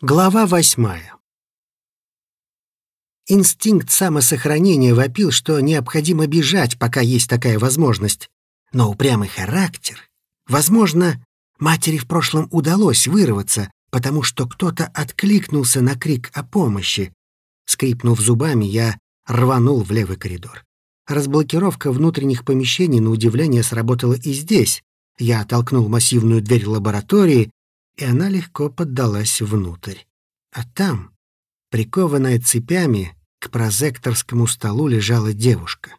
Глава восьмая. Инстинкт самосохранения вопил, что необходимо бежать, пока есть такая возможность. Но упрямый характер... Возможно, матери в прошлом удалось вырваться, потому что кто-то откликнулся на крик о помощи. Скрипнув зубами, я рванул в левый коридор. Разблокировка внутренних помещений, на удивление, сработала и здесь. Я толкнул массивную дверь лаборатории, и она легко поддалась внутрь. А там, прикованная цепями, к прозекторскому столу лежала девушка.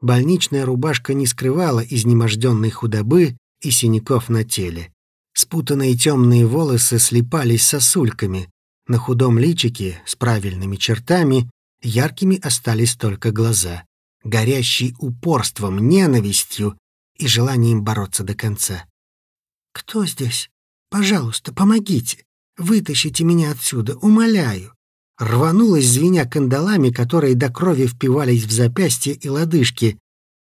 Больничная рубашка не скрывала изнеможденной худобы и синяков на теле. Спутанные темные волосы слипались сосульками. На худом личике с правильными чертами яркими остались только глаза, горящие упорством, ненавистью и желанием бороться до конца. «Кто здесь?» Пожалуйста, помогите. Вытащите меня отсюда, умоляю. Рванулась, звеня кандалами, которые до крови впивались в запястья и лодыжки.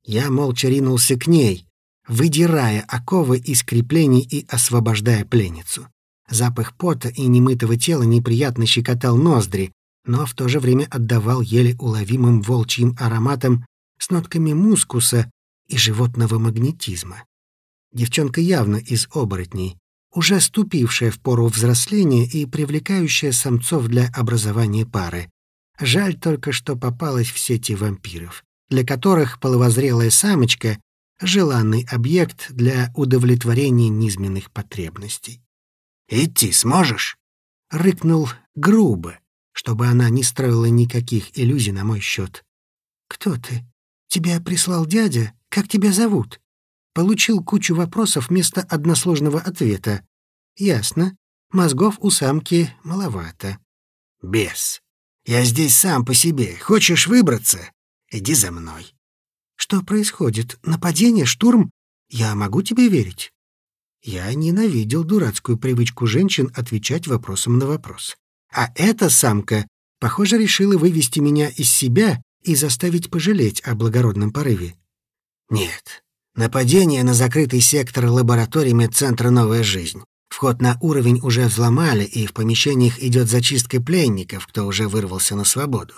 Я молча ринулся к ней, выдирая оковы из креплений и освобождая пленницу. Запах пота и немытого тела неприятно щекотал ноздри, но в то же время отдавал еле уловимым волчьим ароматом с нотками мускуса и животного магнетизма. Девчонка явно из оборотней, уже ступившая в пору взросления и привлекающая самцов для образования пары. Жаль только, что попалась в сети вампиров, для которых половозрелая самочка — желанный объект для удовлетворения низменных потребностей. «Идти сможешь?» — рыкнул грубо, чтобы она не строила никаких иллюзий на мой счет. «Кто ты? Тебя прислал дядя? Как тебя зовут?» Получил кучу вопросов вместо односложного ответа. Ясно. Мозгов у самки маловато. Бес. Я здесь сам по себе. Хочешь выбраться? Иди за мной. Что происходит? Нападение, штурм? Я могу тебе верить? Я ненавидел дурацкую привычку женщин отвечать вопросом на вопрос. А эта самка, похоже, решила вывести меня из себя и заставить пожалеть о благородном порыве. Нет, нападение на закрытый сектор лаборатории медцентра «Новая жизнь». Вход на уровень уже взломали, и в помещениях идет зачистка пленников, кто уже вырвался на свободу.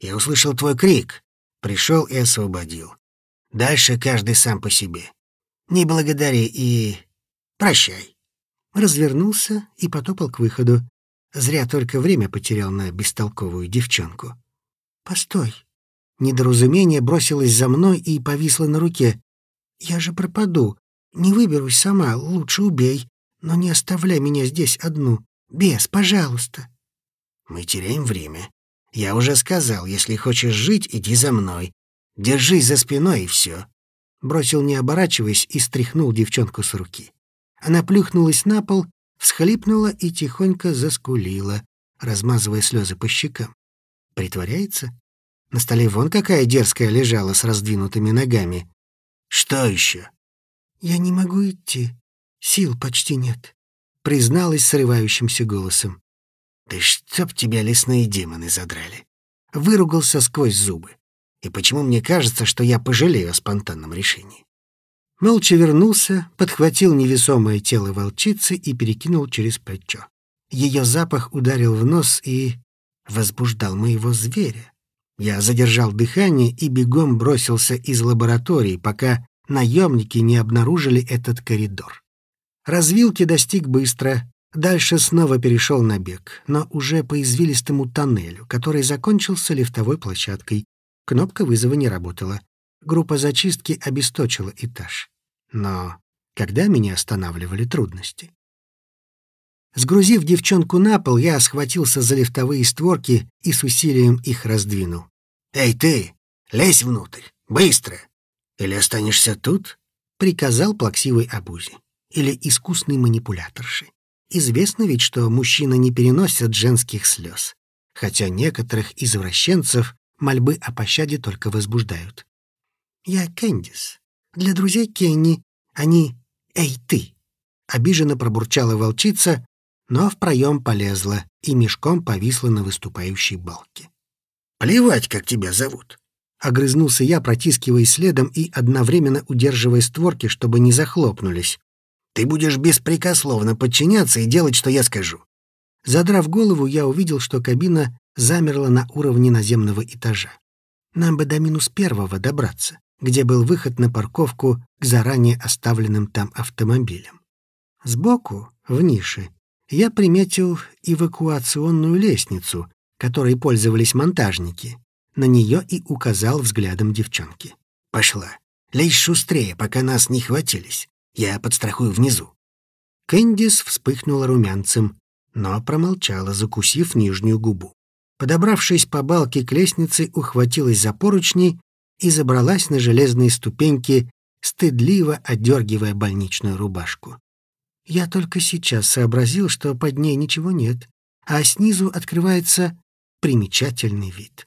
Я услышал твой крик, пришел и освободил. Дальше каждый сам по себе. Не благодари и... прощай. Развернулся и потопал к выходу. Зря только время потерял на бестолковую девчонку. «Постой!» Недоразумение бросилось за мной и повисло на руке. «Я же пропаду. Не выберусь сама, лучше убей. Но не оставляй меня здесь одну. Бес, пожалуйста. Мы теряем время. Я уже сказал, если хочешь жить, иди за мной. Держись за спиной и все. Бросил, не оборачиваясь, и стряхнул девчонку с руки. Она плюхнулась на пол, всхлипнула и тихонько заскулила, размазывая слезы по щекам. Притворяется? На столе вон какая дерзкая лежала с раздвинутыми ногами. Что еще? Я не могу идти. Сил почти нет», — призналась срывающимся голосом. «Да чтоб тебя лесные демоны задрали!» Выругался сквозь зубы. «И почему мне кажется, что я пожалею о спонтанном решении?» Молча вернулся, подхватил невесомое тело волчицы и перекинул через плечо. Ее запах ударил в нос и возбуждал моего зверя. Я задержал дыхание и бегом бросился из лаборатории, пока наемники не обнаружили этот коридор. Развилки достиг быстро, дальше снова перешел на бег, но уже по извилистому тоннелю, который закончился лифтовой площадкой. Кнопка вызова не работала. Группа зачистки обесточила этаж. Но когда меня останавливали трудности? Сгрузив девчонку на пол, я схватился за лифтовые створки и с усилием их раздвинул. «Эй, ты! Лезь внутрь! Быстро! Или останешься тут?» — приказал плаксивый Абузи или искусной манипуляторши. Известно ведь, что мужчины не переносят женских слез, хотя некоторых извращенцев мольбы о пощаде только возбуждают. «Я Кэндис. Для друзей Кенни они «Эй, ты!» Обиженно пробурчала волчица, но в проем полезла и мешком повисла на выступающей балке. «Плевать, как тебя зовут!» Огрызнулся я, протискиваясь следом и одновременно удерживая створки, чтобы не захлопнулись. Ты будешь беспрекословно подчиняться и делать, что я скажу. Задрав голову, я увидел, что кабина замерла на уровне наземного этажа. Нам бы до минус первого добраться, где был выход на парковку к заранее оставленным там автомобилям. Сбоку, в нише, я приметил эвакуационную лестницу, которой пользовались монтажники. На нее и указал взглядом девчонки. «Пошла. Лезь шустрее, пока нас не хватились. Я подстрахую внизу». Кэндис вспыхнула румянцем, но промолчала, закусив нижнюю губу. Подобравшись по балке к лестнице, ухватилась за поручни и забралась на железные ступеньки, стыдливо отдергивая больничную рубашку. Я только сейчас сообразил, что под ней ничего нет, а снизу открывается примечательный вид.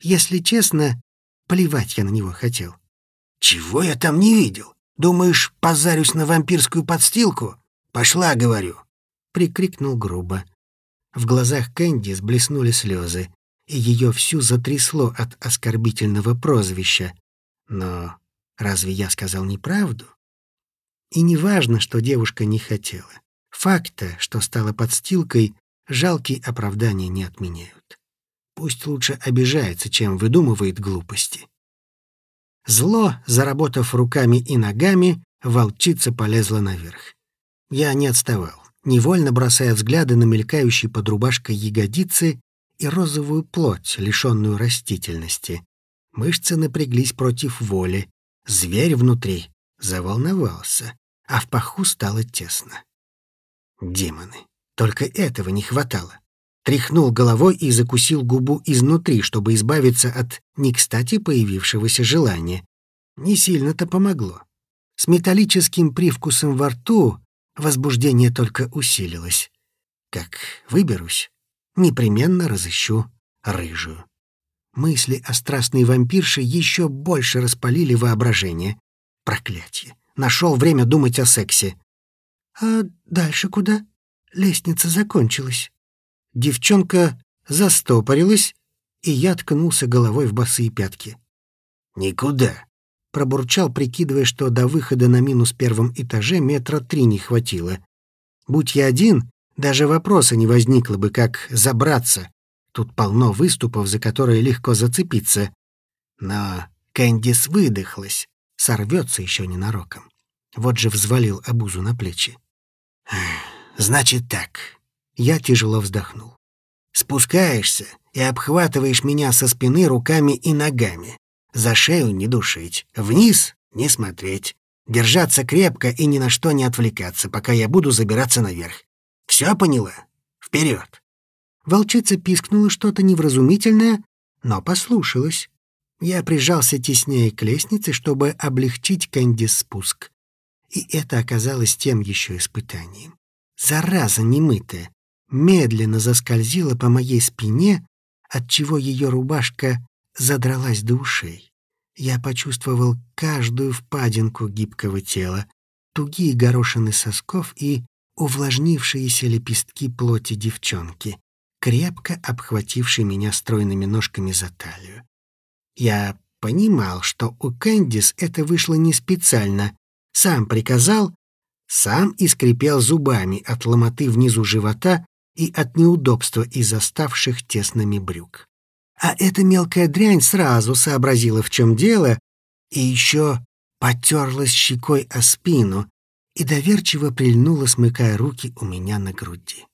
Если честно, плевать я на него хотел. «Чего я там не видел? Думаешь, позарюсь на вампирскую подстилку? Пошла, говорю!» — прикрикнул грубо. В глазах Кэнди сблеснули слезы, и ее всю затрясло от оскорбительного прозвища. Но разве я сказал неправду? И не важно, что девушка не хотела. Факта, что стала подстилкой, жалкие оправдания не отменяют. Пусть лучше обижается, чем выдумывает глупости. Зло, заработав руками и ногами, волчица полезла наверх. Я не отставал, невольно бросая взгляды на мелькающие под рубашкой ягодицы и розовую плоть, лишенную растительности. Мышцы напряглись против воли. Зверь внутри заволновался а в паху стало тесно. Демоны, только этого не хватало. Тряхнул головой и закусил губу изнутри, чтобы избавиться от не кстати появившегося желания. Не сильно-то помогло. С металлическим привкусом во рту возбуждение только усилилось. Как выберусь, непременно разыщу рыжую. Мысли о страстной вампирше еще больше распалили воображение. Проклятие нашел время думать о сексе. «А дальше куда?» Лестница закончилась. Девчонка застопорилась, и я ткнулся головой в босые пятки. «Никуда», — пробурчал, прикидывая, что до выхода на минус первом этаже метра три не хватило. «Будь я один, даже вопроса не возникло бы, как забраться. Тут полно выступов, за которые легко зацепиться. Но Кэндис выдохлась, сорвется еще ненароком. Вот же взвалил обузу на плечи. «Значит так». Я тяжело вздохнул. «Спускаешься и обхватываешь меня со спины руками и ногами. За шею не душить, вниз не смотреть. Держаться крепко и ни на что не отвлекаться, пока я буду забираться наверх. Все поняла? Вперед!» Волчица пискнула что-то невразумительное, но послушалась. Я прижался теснее к лестнице, чтобы облегчить Кэнди спуск. И это оказалось тем еще испытанием. Зараза немытая медленно заскользила по моей спине, отчего ее рубашка задралась до ушей. Я почувствовал каждую впадинку гибкого тела, тугие горошины сосков и увлажнившиеся лепестки плоти девчонки, крепко обхватившей меня стройными ножками за талию. Я понимал, что у Кэндис это вышло не специально, сам приказал, сам и скрипел зубами от ломоты внизу живота и от неудобства из оставших тесными брюк. А эта мелкая дрянь сразу сообразила, в чем дело, и еще потерлась щекой о спину и доверчиво прильнула, смыкая руки у меня на груди.